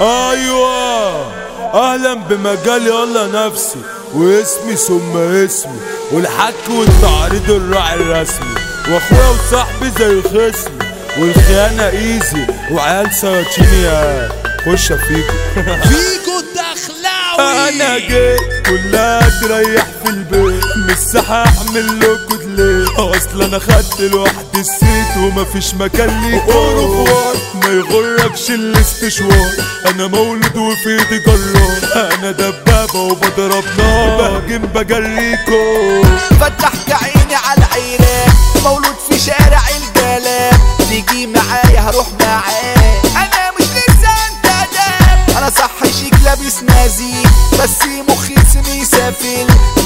أيوه. أهلا بمجال يلا نفسي. واسمي ثم اسمي. والحك والتعريض الراعي الرسمي. وأخويا وصاحبي زي خصمي. والخيانة إيزي. وعيال سياطين يا خش فيكو. فيكو الدخلاوي أنا جيت كلها تريح في البيت. مش صح اعمل لكم ليه أصل أنا خدت لوحدي السيت ومفيش مكان ليكوا ما يغركش الاستشوار. أنا مولود وفي ايدي جرار أنا دبابة وبضرب نار بهجم بجريكو. فتحت عيني على العراق مولود في شارع الجلال. تيجي معايا هروح معاك أنا مش لسه انت داب أنا صح شيك لابس نازي بس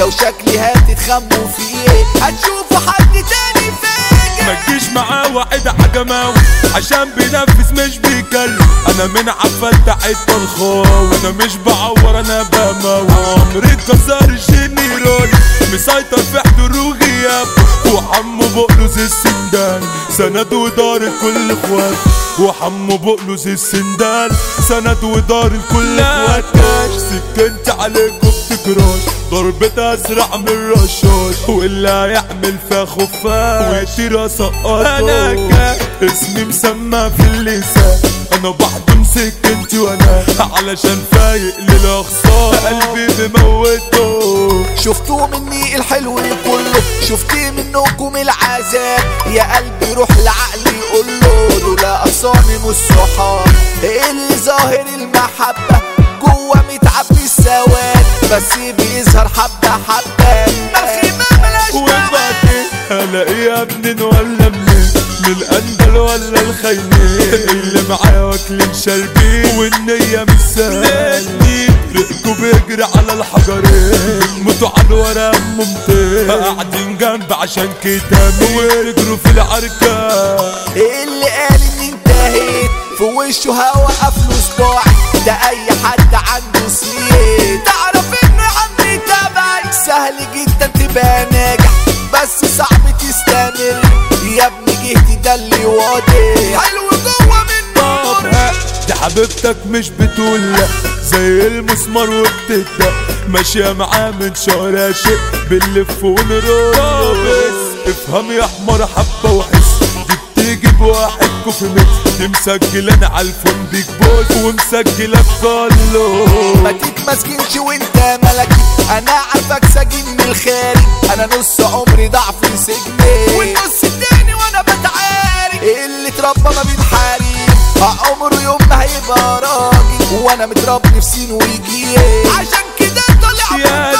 لو شكلي هتتخموا فيه. هتشوفوا حد تاني ما فاجر تجيش معاه واحد عجماوي عشان بينفذ مش بيكلم. أنا من عفلت عيد طلخاوي أنا مش بعور أنا بموي عمري اتكسر الجنيرال مسيطر في حضور وغياب وحمو بقلوز السندان سند ودار كل اخوات وحمو بقلوز السندان سند ودار كل اخوات سكنت عليكم بتكراش ضربة أزرع من رشاش واللي هيعمل فيها خفاش ويطير سقط أنا كان اسمي مسمى في اللسان. أنا بحضن سكنتي وأنا. علشان فايق للاخصار قلبي بموته. شفتوا مني الحلو كله. شفت منكم العذاب. يا قلبي روح لعقلي قول له. دول اغصاني مش صحاب. اللي ظاهر المحبة؟ جوه متعبي السواد بس بيظهر حبة حبة. الخيمة ملاش وبعدين الاقيها منين ولا منين؟ من الاندل ولا الخيمين؟ اللي معايا واكلين شاربين. والنية مش سهلة رقته بيجري على الحجرين. موتوا على الورق ممتاز. قاعدين جنب عشان كده ويجروا في العركة اللي قال إني انتهيت. في وشه هوقف له صباعي ده أي حد عنده سنين. حبيبتك مش بتقول لأ زي المسمار وبتبدأ ماشية معاه من شهر شيء بنلف ونروح افهم يا حمار حبة وحس دي بتيجي بواحد كوفي متر دي مسجلة على الفون بيج بوس ومسجلة بكله ما تتمسكنش وانت ملكي أنا عارفك سجين من الخارج. أنا نص عمري ضعف سجني. والنص التاني وأنا بتعارك. اللي اتربى ما بينحارب. عمره راجل وأنا متربي في سين ويجي. عشان كده طالع يا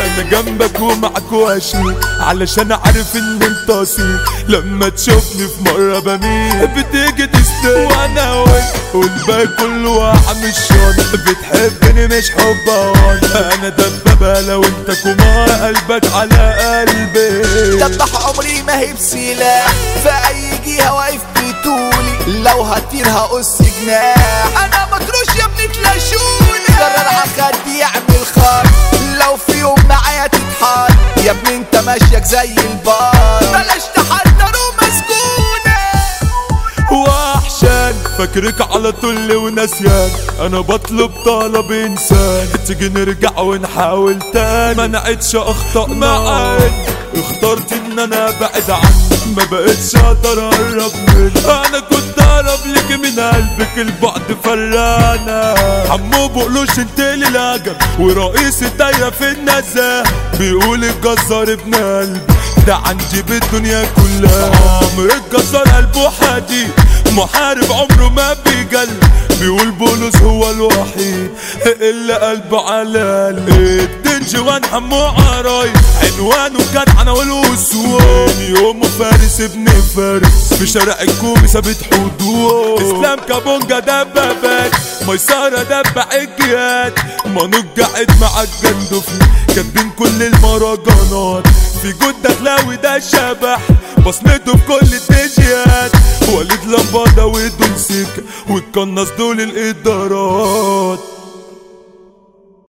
أنا جنبك ومعك واشيل علشان عارف إن أنت أصيل. لما تشوفني في مرة بميل. بتيجي تستنى وأنا وانت والباقي كله من الشون بتحبني مش حب هون أنا دبابه لو انت كمان قلبك على قلبي. دبح عمري ما هي بسلاح في اي جهة هطير هقص جناح أنا مطروش يا ابني تلاشوني قرر على خدي يعمل خط لو في يوم معايا تتحط يا ابني أنت ماشيك زي البار. بلاش تحضر ومسكونة. وحشان فاكرك على طول ونسيان أنا بطلب طلب إنسان. تيجي نرجع ونحاول تاني. ما نعدش اخطاء معاك اخترت إن أنا ابعد عنك. ما بقتش أقدر أقرب منك. أنا كنت أقرب لك من قلبك البعد فرانا حمو بقلوش أنت اللي ورئيس الدايرة في النزاهه بيقول الجزار ابن قلبي ده عندي بالدنيا كلها. عمر الجزار قلبه حديد محارب عمره ما بيجل بيقول بولس هو الوحيد. اللي قلبه على الدنج وان حمو عرايس عنوانه كان عناوين والسوق يومه فارس ابن فارس. في شارع الكومي ثابت حدود. إسلام كابونجا دبابات. ميسرة دبع الجهاد منوج قاعد مع الجندفني كاتبين كل المهرجانات في جود دخلاوي ده شبح. بصمته في كل الديجيات وليد لمبادة ودول سكة والقناص دول الإدارات.